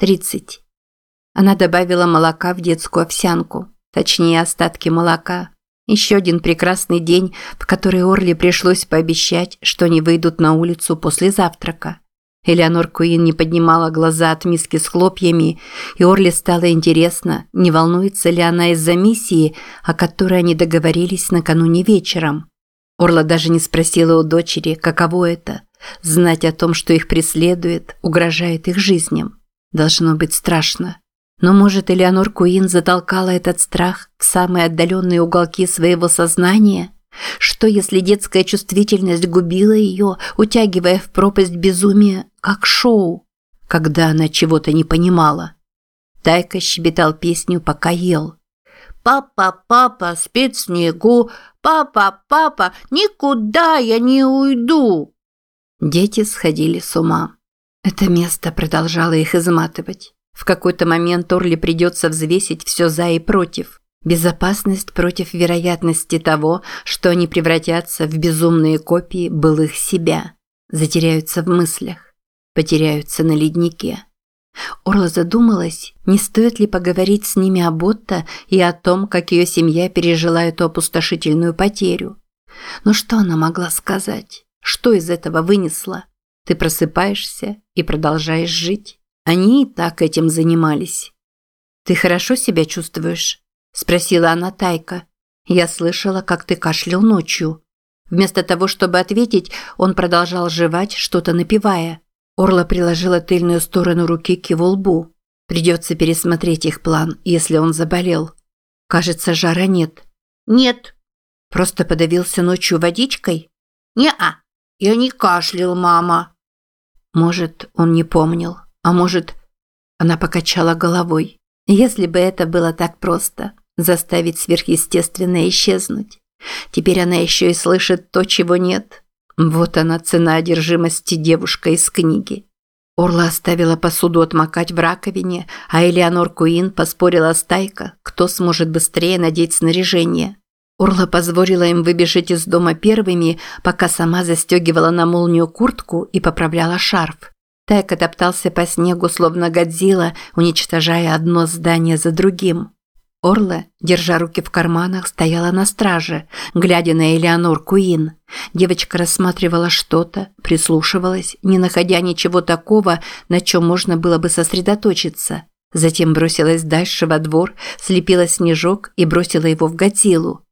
30. Она добавила молока в детскую овсянку, точнее остатки молока. Еще один прекрасный день, в который Орли пришлось пообещать, что они выйдут на улицу после завтрака. Элеонор Куин не поднимала глаза от миски с хлопьями, и Орли стало интересно, не волнуется ли она из-за миссии, о которой они договорились накануне вечером. Орла даже не спросила у дочери, каково это – знать о том, что их преследует, угрожает их жизням. Должно быть страшно. Но может Элеонор Куин затолкала этот страх в самые отдаленные уголки своего сознания? Что если детская чувствительность губила ее, утягивая в пропасть безумия, как шоу, когда она чего-то не понимала? Тайка щебетал песню, пока ел. «Папа, папа, спит в снегу, папа, папа, никуда я не уйду!» Дети сходили с ума. Это место продолжало их изматывать. В какой-то момент Орли придется взвесить все за и против. Безопасность против вероятности того, что они превратятся в безумные копии былых себя. Затеряются в мыслях. Потеряются на леднике. Орла задумалась, не стоит ли поговорить с ними о Ботта и о том, как ее семья пережила эту опустошительную потерю. Но что она могла сказать? Что из этого вынесла? Ты просыпаешься и продолжаешь жить. Они и так этим занимались. «Ты хорошо себя чувствуешь?» – спросила она Тайка. «Я слышала, как ты кашлял ночью». Вместо того, чтобы ответить, он продолжал жевать, что-то напевая. Орла приложила тыльную сторону руки к его лбу. Придется пересмотреть их план, если он заболел. Кажется, жара нет. Нет. Просто подавился ночью водичкой? Не-а. Я не кашлял, мама. Может, он не помнил, а может, она покачала головой. Если бы это было так просто, заставить сверхъестественное исчезнуть. Теперь она еще и слышит то, чего нет. Вот она цена одержимости девушка из книги. Орла оставила посуду отмокать в раковине, а Элеонор Куин поспорила с Тайко, кто сможет быстрее надеть снаряжение. Орла позволила им выбежать из дома первыми, пока сама застегивала на молнию куртку и поправляла шарф. Тайка топтался по снегу, словно Годзилла, уничтожая одно здание за другим. Орла, держа руки в карманах, стояла на страже, глядя на Элеонор Куин. Девочка рассматривала что-то, прислушивалась, не находя ничего такого, на чем можно было бы сосредоточиться. Затем бросилась дальше во двор, слепила снежок и бросила его в Годзиллу.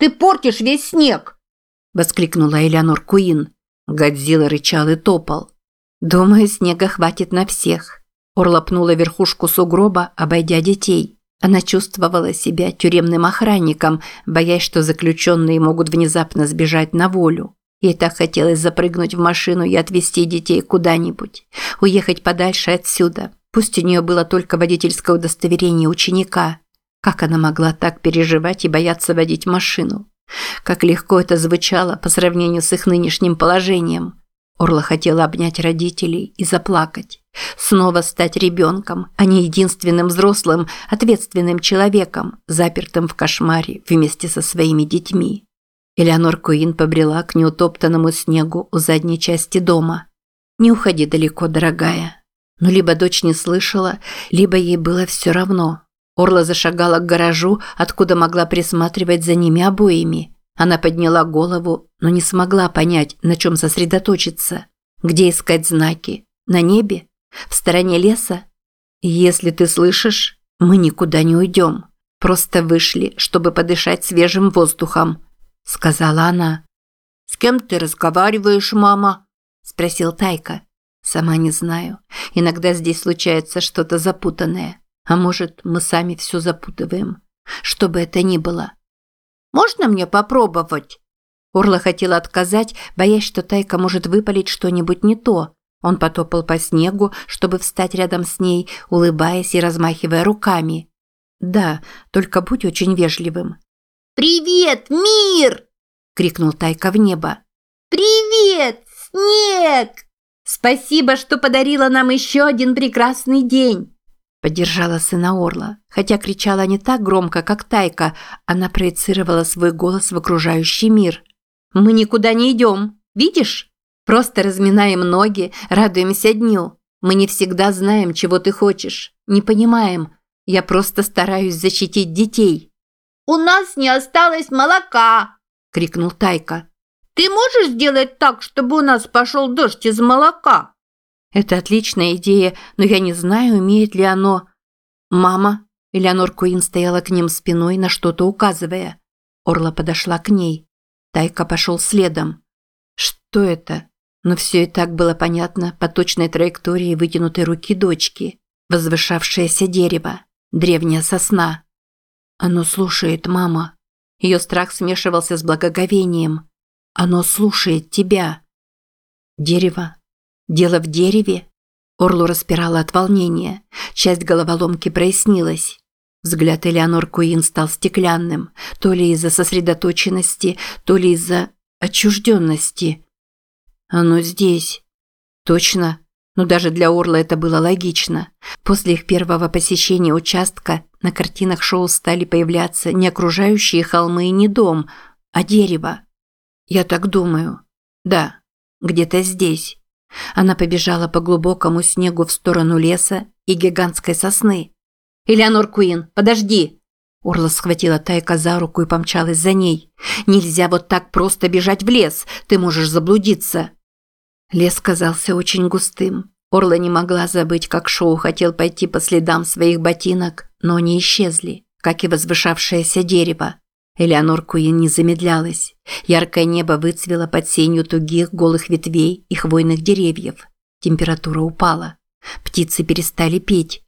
Ты портишь весь снег!» – воскликнула Элеонор Куин. Годзилла рычал и топал. «Думаю, снега хватит на всех». Орла пнула верхушку сугроба, обойдя детей. Она чувствовала себя тюремным охранником, боясь, что заключенные могут внезапно сбежать на волю. Ей так хотелось запрыгнуть в машину и отвезти детей куда-нибудь. Уехать подальше отсюда. Пусть у нее было только водительское удостоверение ученика. Как она могла так переживать и бояться водить машину? Как легко это звучало по сравнению с их нынешним положением. Орла хотела обнять родителей и заплакать. Снова стать ребенком, а не единственным взрослым, ответственным человеком, запертым в кошмаре вместе со своими детьми. Элеонор Куин побрела к неутоптанному снегу у задней части дома. «Не уходи далеко, дорогая». Но либо дочь не слышала, либо ей было все равно. Орла зашагала к гаражу, откуда могла присматривать за ними обоими. Она подняла голову, но не смогла понять, на чем сосредоточиться. Где искать знаки? На небе? В стороне леса? Если ты слышишь, мы никуда не уйдем. Просто вышли, чтобы подышать свежим воздухом, сказала она. С кем ты разговариваешь, мама? спросил Тайка. Сама не знаю. Иногда здесь случается что-то запутанное. А может, мы сами все запутываем. Что бы это ни было. «Можно мне попробовать?» Орла хотела отказать, боясь, что Тайка может выпалить что-нибудь не то. Он потопал по снегу, чтобы встать рядом с ней, улыбаясь и размахивая руками. «Да, только будь очень вежливым». «Привет, мир!» – крикнул Тайка в небо. «Привет, снег!» «Спасибо, что подарила нам еще один прекрасный день!» Поддержала сына Орла. Хотя кричала не так громко, как Тайка, она проецировала свой голос в окружающий мир. «Мы никуда не идем. Видишь? Просто разминаем ноги, радуемся дню. Мы не всегда знаем, чего ты хочешь. Не понимаем. Я просто стараюсь защитить детей». «У нас не осталось молока!» – крикнул Тайка. «Ты можешь сделать так, чтобы у нас пошел дождь из молока?» «Это отличная идея, но я не знаю, умеет ли оно...» «Мама!» – Элеонор Куин стояла к ним спиной, на что-то указывая. Орла подошла к ней. Тайка пошел следом. «Что это?» Но все и так было понятно по точной траектории вытянутой руки дочки. Возвышавшееся дерево. Древняя сосна. Оно слушает, мама. Ее страх смешивался с благоговением. Оно слушает тебя. Дерево. Дело в дереве. Орлу распирала от волнения. Часть головоломки прояснилась. Взгляд Элеонор Куин стал стеклянным, то ли из-за сосредоточенности, то ли из-за отчужденности. Оно здесь. Точно. Но даже для Орла это было логично. После их первого посещения участка на картинах шоу стали появляться не окружающие холмы и не дом, а дерево. Я так думаю. Да, где-то здесь. Она побежала по глубокому снегу в сторону леса и гигантской сосны. «Элеонор Куин, подожди!» Орла схватила Тайка за руку и помчалась за ней. «Нельзя вот так просто бежать в лес, ты можешь заблудиться!» Лес казался очень густым. Орла не могла забыть, как Шоу хотел пойти по следам своих ботинок, но они исчезли, как и возвышавшееся дерево. Элеонор Куин не замедлялась. Яркое небо выцвело под сенью тугих голых ветвей и хвойных деревьев. Температура упала. Птицы перестали петь.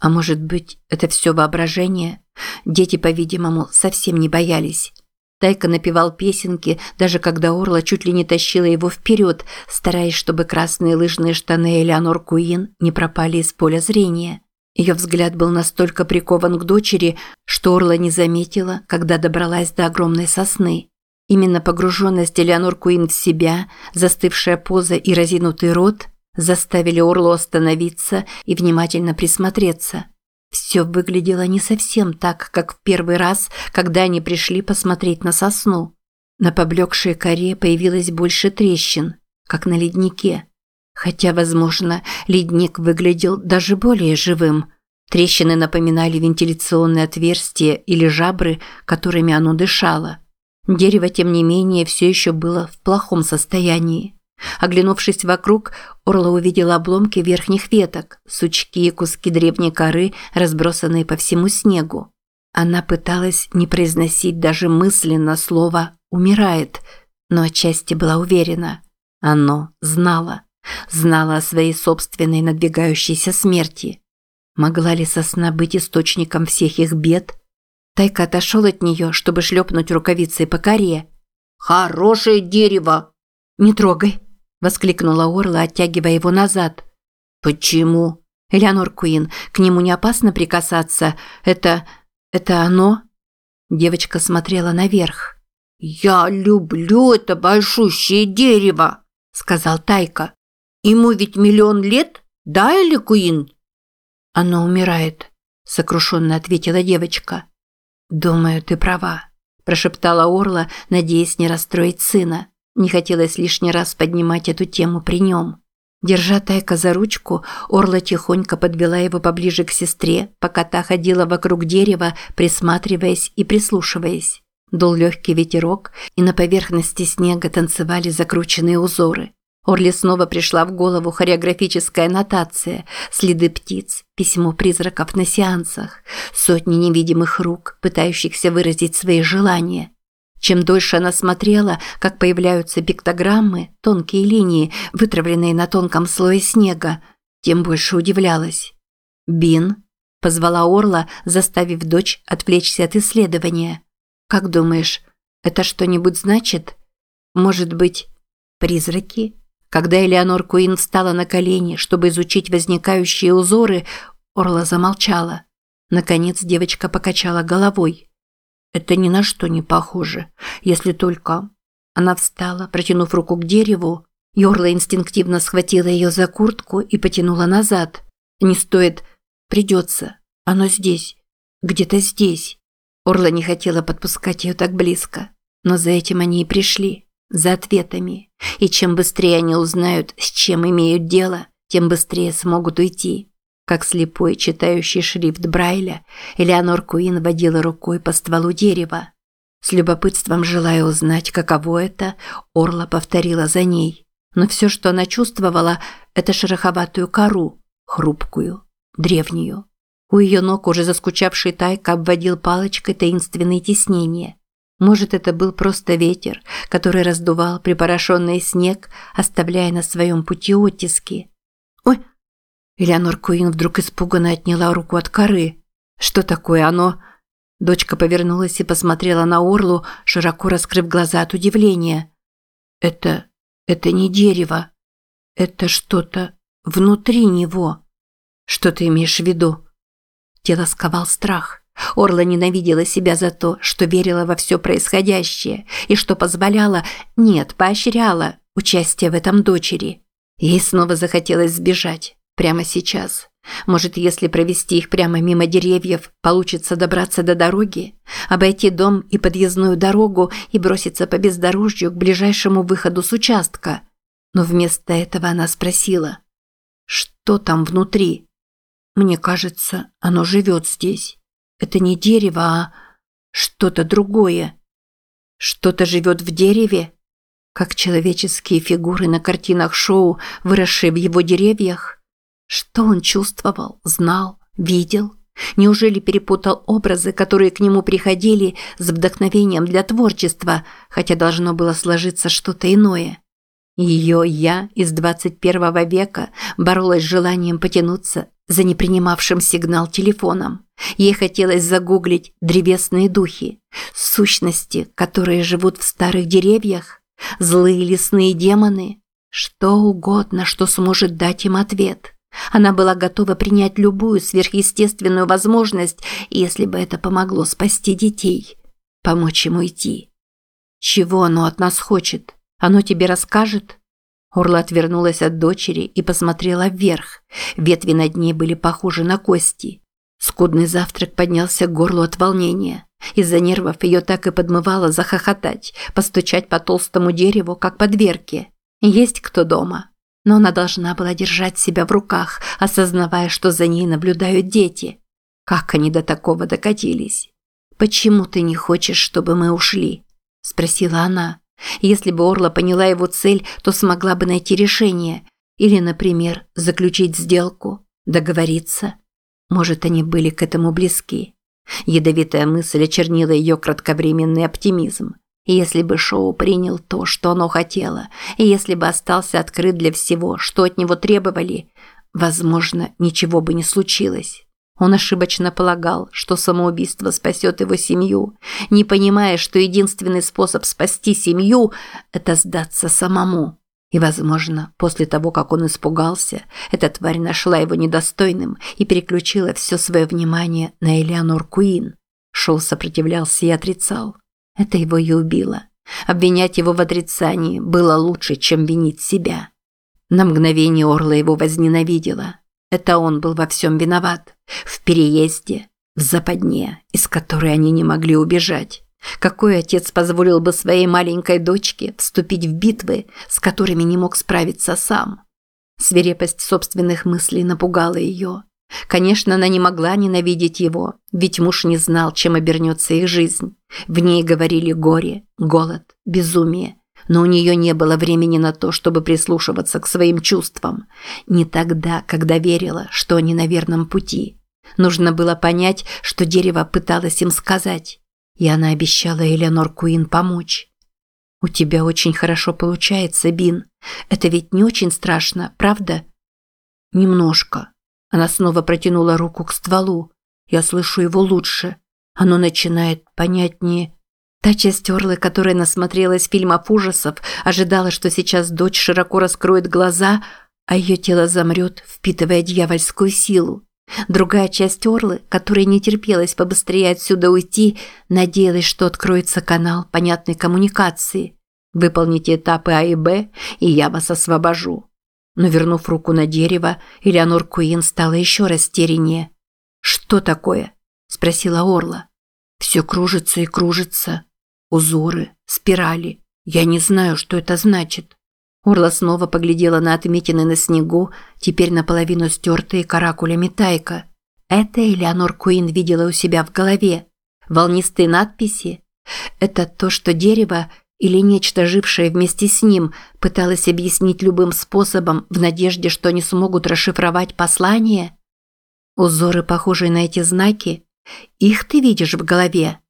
А может быть, это все воображение? Дети, по-видимому, совсем не боялись. Тайка напевал песенки, даже когда Орла чуть ли не тащила его вперед, стараясь, чтобы красные лыжные штаны Элеонор Куин не пропали из поля зрения. Ее взгляд был настолько прикован к дочери, что Орла не заметила, когда добралась до огромной сосны. Именно погруженность Элеонор Куин в себя, застывшая поза и разинутый рот заставили Орлу остановиться и внимательно присмотреться – все выглядело не совсем так, как в первый раз, когда они пришли посмотреть на сосну. На поблекшей коре появилось больше трещин, как на леднике. Хотя, возможно, ледник выглядел даже более живым. Трещины напоминали вентиляционные отверстия или жабры, которыми оно дышало. Дерево, тем не менее, все еще было в плохом состоянии. Оглянувшись вокруг, Орла увидела обломки верхних веток, сучки и куски древней коры, разбросанные по всему снегу. Она пыталась не произносить даже мысленно слово «умирает», но отчасти была уверена. Оно знало. Знало о своей собственной надвигающейся смерти. Могла ли сосна быть источником всех их бед? Тайка отошел от нее, чтобы шлепнуть рукавицей по коре. «Хорошее дерево!» «Не трогай!» – воскликнула Орла, оттягивая его назад. «Почему?» «Элеонор Куин, к нему не опасно прикасаться? Это... это оно?» Девочка смотрела наверх. «Я люблю это большущее дерево», – сказал Тайка. «Ему ведь миллион лет, да, или Куин?» «Оно умирает», – сокрушенно ответила девочка. «Думаю, ты права», – прошептала Орла, надеясь не расстроить сына. Не хотелось лишний раз поднимать эту тему при нем. Держа Тайка за ручку, Орла тихонько подвела его поближе к сестре, пока та ходила вокруг дерева, присматриваясь и прислушиваясь. Дул легкий ветерок, и на поверхности снега танцевали закрученные узоры. Орле снова пришла в голову хореографическая нотация, следы птиц, письмо призраков на сеансах, сотни невидимых рук, пытающихся выразить свои желания – чем дольше она смотрела, как появляются пиктограммы, тонкие линии, вытравленные на тонком слое снега, тем больше удивлялась. «Бин», – позвала Орла, заставив дочь отвлечься от исследования. «Как думаешь, это что-нибудь значит? Может быть, призраки?» Когда Элеонор Куин встала на колени, чтобы изучить возникающие узоры, Орла замолчала. Наконец девочка покачала головой. Это ни на что не похоже, если только... Она встала, протянув руку к дереву. Йорла инстинктивно схватила ее за куртку и потянула назад. Не стоит... Придется. Оно здесь. Где-то здесь. Орла не хотела подпускать ее так близко. Но за этим они и пришли. За ответами. И чем быстрее они узнают, с чем имеют дело, тем быстрее смогут уйти. Как слепой, читающий шрифт Брайля, Элеонор Куин водила рукой по стволу дерева. С любопытством желая узнать, каково это, Орла повторила за ней. Но все, что она чувствовала, это шероховатую кору, хрупкую, древнюю. У ее ног уже заскучавший Тайка обводил палочкой таинственные теснения. Может, это был просто ветер, который раздувал припорошенный снег, оставляя на своем пути оттиски. «Ой!» Элеонор Куин вдруг испуганно отняла руку от коры. «Что такое оно?» Дочка повернулась и посмотрела на Орлу, широко раскрыв глаза от удивления. «Это... это не дерево. Это что-то внутри него. Что ты имеешь в виду?» Тело сковал страх. Орла ненавидела себя за то, что верила во все происходящее и что позволяла, нет, поощряла участие в этом дочери. Ей снова захотелось сбежать. Прямо сейчас. Может, если провести их прямо мимо деревьев, получится добраться до дороги, обойти дом и подъездную дорогу и броситься по бездорожью к ближайшему выходу с участка. Но вместо этого она спросила, что там внутри? Мне кажется, оно живет здесь. Это не дерево, а что-то другое. Что-то живет в дереве, как человеческие фигуры на картинах шоу, выросшие в его деревьях. Что он чувствовал, знал, видел? Неужели перепутал образы, которые к нему приходили с вдохновением для творчества, хотя должно было сложиться что-то иное? Ее «я» из 21 века боролась с желанием потянуться за непринимавшим сигнал телефоном. Ей хотелось загуглить древесные духи, сущности, которые живут в старых деревьях, злые лесные демоны, что угодно, что сможет дать им ответ. Она была готова принять любую сверхъестественную возможность, если бы это помогло спасти детей, помочь им уйти. Чего оно от нас хочет? Оно тебе расскажет? Орла отвернулась от дочери и посмотрела вверх. Ветви над ней были похожи на кости. Скудный завтрак поднялся к горлу от волнения. Из-за нервов ее так и подмывало захохотать, постучать по толстому дереву, как по дверке. Есть кто дома. Но она должна была держать себя в руках, осознавая, что за ней наблюдают дети. Как они до такого докатились? «Почему ты не хочешь, чтобы мы ушли?» – спросила она. Если бы Орла поняла его цель, то смогла бы найти решение. Или, например, заключить сделку, договориться. Может, они были к этому близки. Ядовитая мысль очернила ее кратковременный оптимизм. Если бы Шоу принял то, что оно хотело, и если бы остался открыт для всего, что от него требовали, возможно, ничего бы не случилось. Он ошибочно полагал, что самоубийство спасет его семью, не понимая, что единственный способ спасти семью – это сдаться самому. И, возможно, после того, как он испугался, эта тварь нашла его недостойным и переключила все свое внимание на Элеонор Куин. Шоу сопротивлялся и отрицал. Это его и убило. Обвинять его в отрицании было лучше, чем винить себя. На мгновение Орла его возненавидела. Это он был во всем виноват. В переезде, в западне, из которой они не могли убежать. Какой отец позволил бы своей маленькой дочке вступить в битвы, с которыми не мог справиться сам? Свирепость собственных мыслей напугала ее. Конечно, она не могла ненавидеть его, ведь муж не знал, чем обернется их жизнь. В ней говорили горе, голод, безумие но у нее не было времени на то, чтобы прислушиваться к своим чувствам. Не тогда, когда верила, что они на верном пути. Нужно было понять, что дерево пыталось им сказать. И она обещала Элеонор Куин помочь. «У тебя очень хорошо получается, Бин. Это ведь не очень страшно, правда?» «Немножко». Она снова протянула руку к стволу. «Я слышу его лучше. Оно начинает понятнее Та часть Орлы, которая насмотрелась фильмов ужасов, ожидала, что сейчас дочь широко раскроет глаза, а ее тело замрет, впитывая дьявольскую силу. Другая часть Орлы, которая не терпелась побыстрее отсюда уйти, надеялась, что откроется канал понятной коммуникации. Выполните этапы А и Б, и я вас освобожу. Но вернув руку на дерево, Элеонор Куин стала еще растеряннее. «Что такое?» – спросила Орла. «Все кружится и кружится», Узоры, спирали. Я не знаю, что это значит. Орла снова поглядела на отметины на снегу, теперь наполовину стертые каракулями тайка. Это Элеонор Куин видела у себя в голове. Волнистые надписи. Это то, что дерево или нечто, жившее вместе с ним, пыталось объяснить любым способом в надежде, что они смогут расшифровать послание? Узоры, похожие на эти знаки, их ты видишь в голове?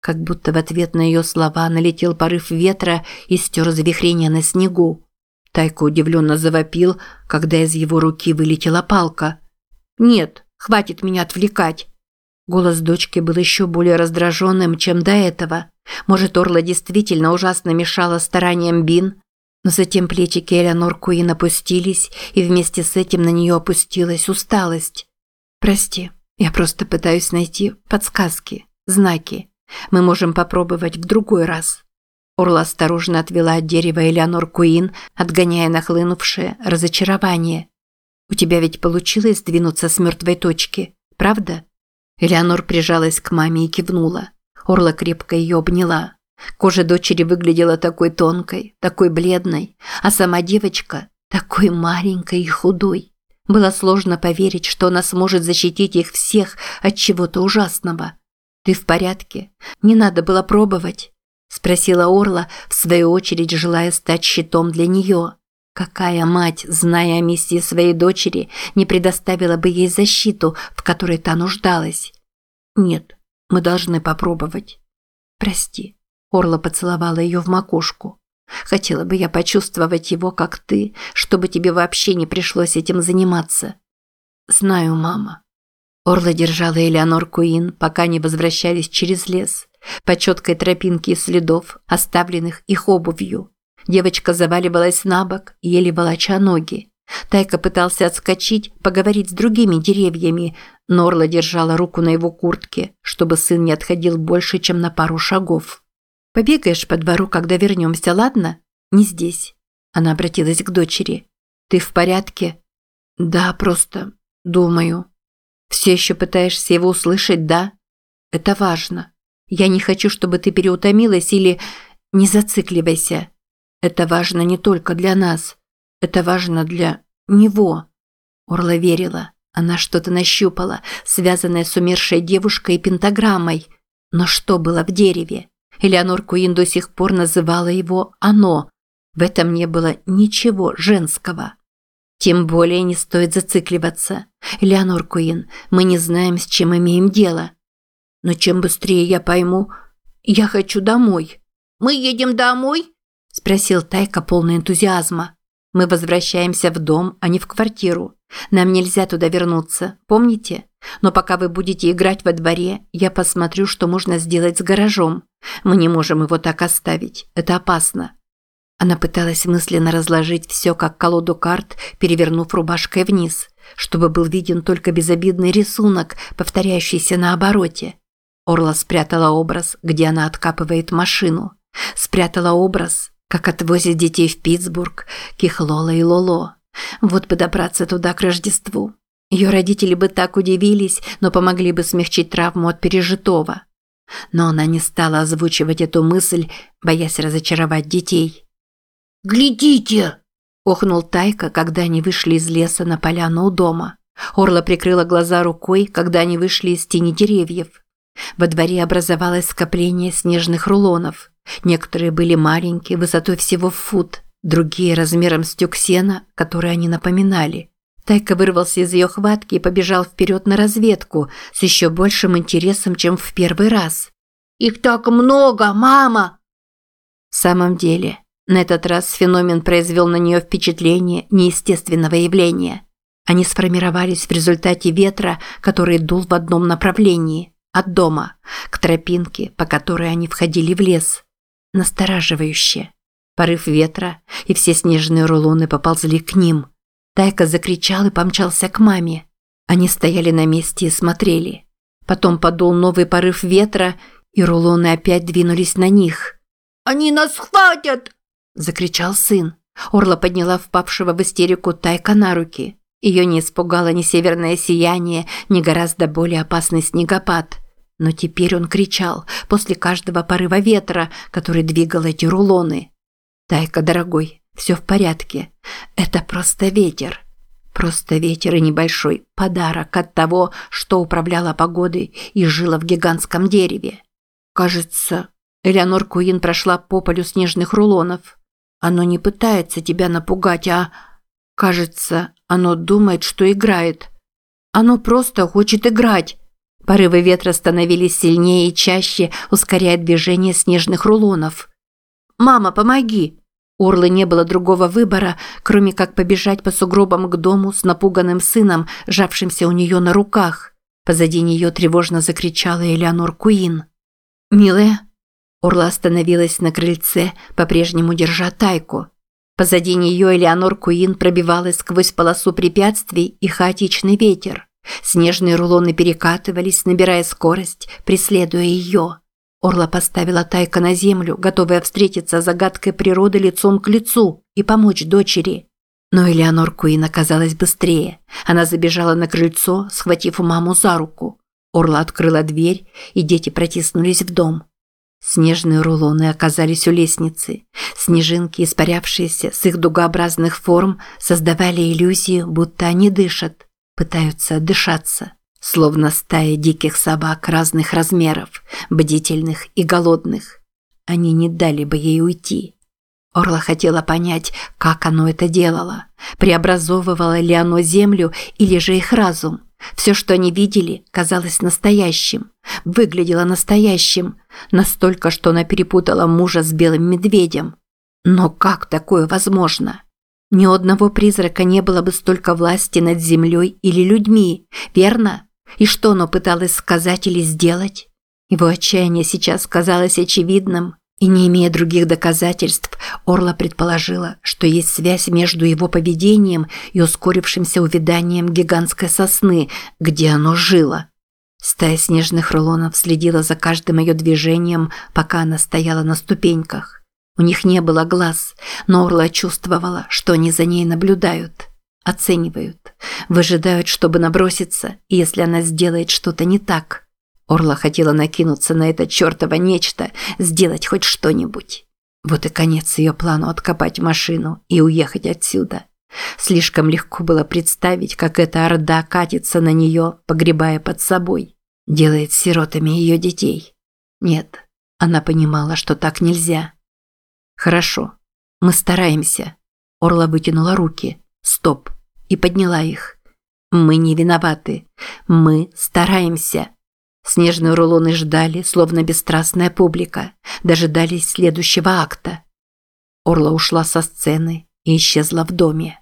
Как будто в ответ на ее слова налетел порыв ветра и стер завихрение на снегу. Тайка удивленно завопил, когда из его руки вылетела палка. «Нет, хватит меня отвлекать!» Голос дочки был еще более раздраженным, чем до этого. Может, Орла действительно ужасно мешала стараниям Бин, но затем плечики Элеонор Куин опустились, и вместе с этим на нее опустилась усталость. «Прости, я просто пытаюсь найти подсказки, знаки. Мы можем попробовать в другой раз». Орла осторожно отвела от дерева Элеонор Куин, отгоняя нахлынувшее разочарование. «У тебя ведь получилось сдвинуться с мертвой точки, правда?» Элеонор прижалась к маме и кивнула. Орла крепко ее обняла. Кожа дочери выглядела такой тонкой, такой бледной, а сама девочка такой маленькой и худой. Было сложно поверить, что она сможет защитить их всех от чего-то ужасного. «Ты в порядке? Не надо было пробовать?» – спросила Орла, в свою очередь желая стать щитом для нее. Какая мать, зная о миссии своей дочери, не предоставила бы ей защиту, в которой та нуждалась? «Нет, мы должны попробовать. Прости. Орла поцеловала ее в макушку. Хотела бы я почувствовать его, как ты, чтобы тебе вообще не пришлось этим заниматься. Знаю, мама. Орла держала Элеонор Куин, пока не возвращались через лес, по четкой тропинке из следов, оставленных их обувью. Девочка заваливалась на бок, еле волоча ноги. Тайка пытался отскочить, поговорить с другими деревьями, но Орла держала руку на его куртке, чтобы сын не отходил больше, чем на пару шагов. «Побегаешь по двору, когда вернемся, ладно? Не здесь». Она обратилась к дочери. «Ты в порядке?» «Да, просто думаю». «Все еще пытаешься его услышать, да?» «Это важно. Я не хочу, чтобы ты переутомилась или... Не зацикливайся. Это важно не только для нас. Это важно для него. Орла верила. Она что-то нащупала, связанное с умершей девушкой и пентаграммой. Но что было в дереве? Элеонор Куин до сих пор называла его «оно». В этом не было ничего женского. Тем более не стоит зацикливаться. Элеонор Куин, мы не знаем, с чем имеем дело. Но чем быстрее я пойму, я хочу домой. Мы едем домой? Спросил Тайка полный энтузиазма. Мы возвращаемся в дом, а не в квартиру. Нам нельзя туда вернуться, помните? Но пока вы будете играть во дворе, я посмотрю, что можно сделать с гаражом. Мы не можем его так оставить. Это опасно. Она пыталась мысленно разложить все как колоду карт, перевернув рубашкой вниз, чтобы был виден только безобидный рисунок, повторяющийся на обороте. Орла спрятала образ, где она откапывает машину. Спрятала образ, как отвозят детей в Питтсбург, Кихлола и Лоло. Вот бы добраться туда к Рождеству. Ее родители бы так удивились, но помогли бы смягчить травму от пережитого. Но она не стала озвучивать эту мысль, боясь разочаровать детей. «Глядите!» – охнул Тайка, когда они вышли из леса на поляну у дома. Орла прикрыла глаза рукой, когда они вышли из тени деревьев. Во дворе образовалось скопление снежных рулонов. Некоторые были маленькие, высотой всего в фут, другие размером с тюк сена, которые они напоминали. Тайка вырвался из ее хватки и побежал вперед на разведку с еще большим интересом, чем в первый раз. «Их так много, мама!» В самом деле, на этот раз феномен произвел на нее впечатление неестественного явления. Они сформировались в результате ветра, который дул в одном направлении – от дома, к тропинке, по которой они входили в лес. Настораживающе. Порыв ветра, и все снежные рулоны поползли к ним. Тайка закричал и помчался к маме. Они стояли на месте и смотрели. Потом подул новый порыв ветра, и рулоны опять двинулись на них. «Они нас хватят!» – закричал сын. Орла подняла впавшего в истерику Тайка на руки. Ее не испугало ни северное сияние, ни гораздо более опасный снегопад – но теперь он кричал после каждого порыва ветра, который двигал эти рулоны. «Тайка, дорогой, Все в порядке. Это просто ветер. Просто ветер и небольшой подарок от того, что управляла погодой и жила в гигантском дереве. Кажется, Элеонор Куин прошла по полю снежных рулонов. Оно не пытается тебя напугать, а... Кажется, оно думает, что играет. Оно просто хочет играть. Порывы ветра становились сильнее и чаще, ускоряя движение снежных рулонов. «Мама, помоги!» У Орлы не было другого выбора, кроме как побежать по сугробам к дому с напуганным сыном, жавшимся у нее на руках. Позади нее тревожно закричала Элеонор Куин. «Милая?» Орла остановилась на крыльце, по-прежнему держа тайку. Позади нее Элеонор Куин пробивалась сквозь полосу препятствий и хаотичный ветер. Снежные рулоны перекатывались, набирая скорость, преследуя ее. Орла поставила Тайка на землю, готовая встретиться с загадкой природы лицом к лицу и помочь дочери. Но Элеонор Куин оказалась быстрее. Она забежала на крыльцо, схватив маму за руку. Орла открыла дверь, и дети протиснулись в дом. Снежные рулоны оказались у лестницы. Снежинки, испарявшиеся с их дугообразных форм, создавали иллюзию, будто они дышат, пытаются отдышаться словно стая диких собак разных размеров, бдительных и голодных. Они не дали бы ей уйти. Орла хотела понять, как оно это делало. Преобразовывало ли оно землю или же их разум. Все, что они видели, казалось настоящим. Выглядело настоящим. Настолько, что она перепутала мужа с белым медведем. Но как такое возможно? Ни одного призрака не было бы столько власти над землей или людьми, верно? И что оно пыталось сказать или сделать? Его отчаяние сейчас казалось очевидным, и не имея других доказательств, Орла предположила, что есть связь между его поведением и ускорившимся увяданием гигантской сосны, где оно жило. Стая снежных рулонов следила за каждым ее движением, пока она стояла на ступеньках. У них не было глаз, но Орла чувствовала, что они за ней наблюдают. Оценивают. Выжидают, чтобы наброситься, если она сделает что-то не так. Орла хотела накинуться на это чертово нечто, сделать хоть что-нибудь. Вот и конец ее плану откопать машину и уехать отсюда. Слишком легко было представить, как эта орда катится на нее, погребая под собой. Делает сиротами ее детей. Нет, она понимала, что так нельзя. Хорошо, мы стараемся. Орла вытянула руки. Стоп и подняла их. Мы не виноваты. Мы стараемся. Снежные рулоны ждали, словно бесстрастная публика, дожидались следующего акта. Орла ушла со сцены и исчезла в доме.